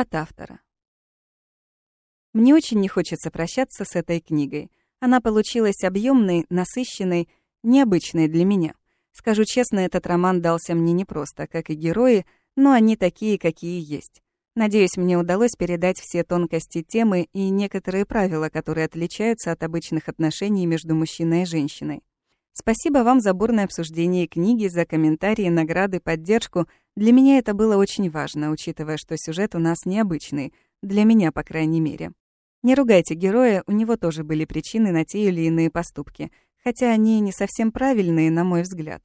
От автора. Мне очень не хочется прощаться с этой книгой. Она получилась объемной, насыщенной, необычной для меня. Скажу честно, этот роман дался мне непросто, как и герои, но они такие, какие есть. Надеюсь, мне удалось передать все тонкости темы и некоторые правила, которые отличаются от обычных отношений между мужчиной и женщиной. Спасибо вам за бурное обсуждение книги, за комментарии, награды, поддержку. Для меня это было очень важно, учитывая, что сюжет у нас необычный, для меня, по крайней мере. Не ругайте героя, у него тоже были причины на те или иные поступки, хотя они не совсем правильные, на мой взгляд.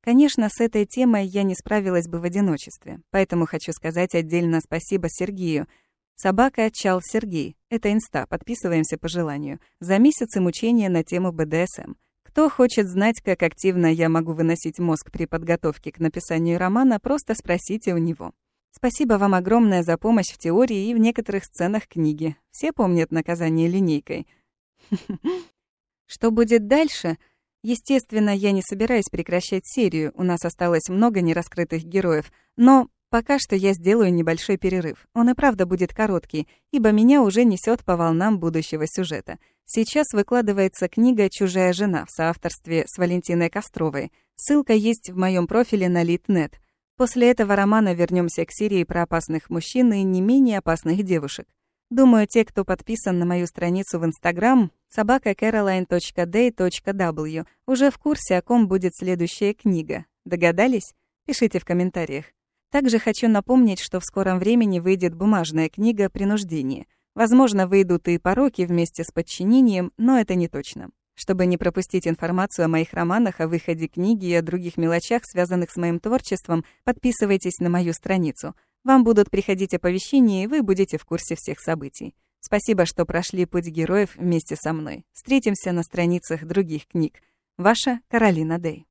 Конечно, с этой темой я не справилась бы в одиночестве, поэтому хочу сказать отдельно спасибо Сергею. Собака Чал Сергей. Это инста, подписываемся по желанию. За месяцы мучения на тему БДСМ. Кто хочет знать, как активно я могу выносить мозг при подготовке к написанию романа, просто спросите у него. Спасибо вам огромное за помощь в теории и в некоторых сценах книги. Все помнят наказание линейкой. Что будет дальше? Естественно, я не собираюсь прекращать серию, у нас осталось много нераскрытых героев, но пока что я сделаю небольшой перерыв. Он и правда будет короткий, ибо меня уже несет по волнам будущего сюжета — Сейчас выкладывается книга «Чужая жена» в соавторстве с Валентиной Костровой. Ссылка есть в моем профиле на Литнет. После этого романа вернемся к серии про опасных мужчин и не менее опасных девушек. Думаю, те, кто подписан на мою страницу в Инстаграм, собака caroline.day.w, уже в курсе, о ком будет следующая книга. Догадались? Пишите в комментариях. Также хочу напомнить, что в скором времени выйдет бумажная книга «Принуждение». Возможно, выйдут и пороки вместе с подчинением, но это не точно. Чтобы не пропустить информацию о моих романах, о выходе книги и о других мелочах, связанных с моим творчеством, подписывайтесь на мою страницу. Вам будут приходить оповещения, и вы будете в курсе всех событий. Спасибо, что прошли путь героев вместе со мной. Встретимся на страницах других книг. Ваша Каролина Дэй.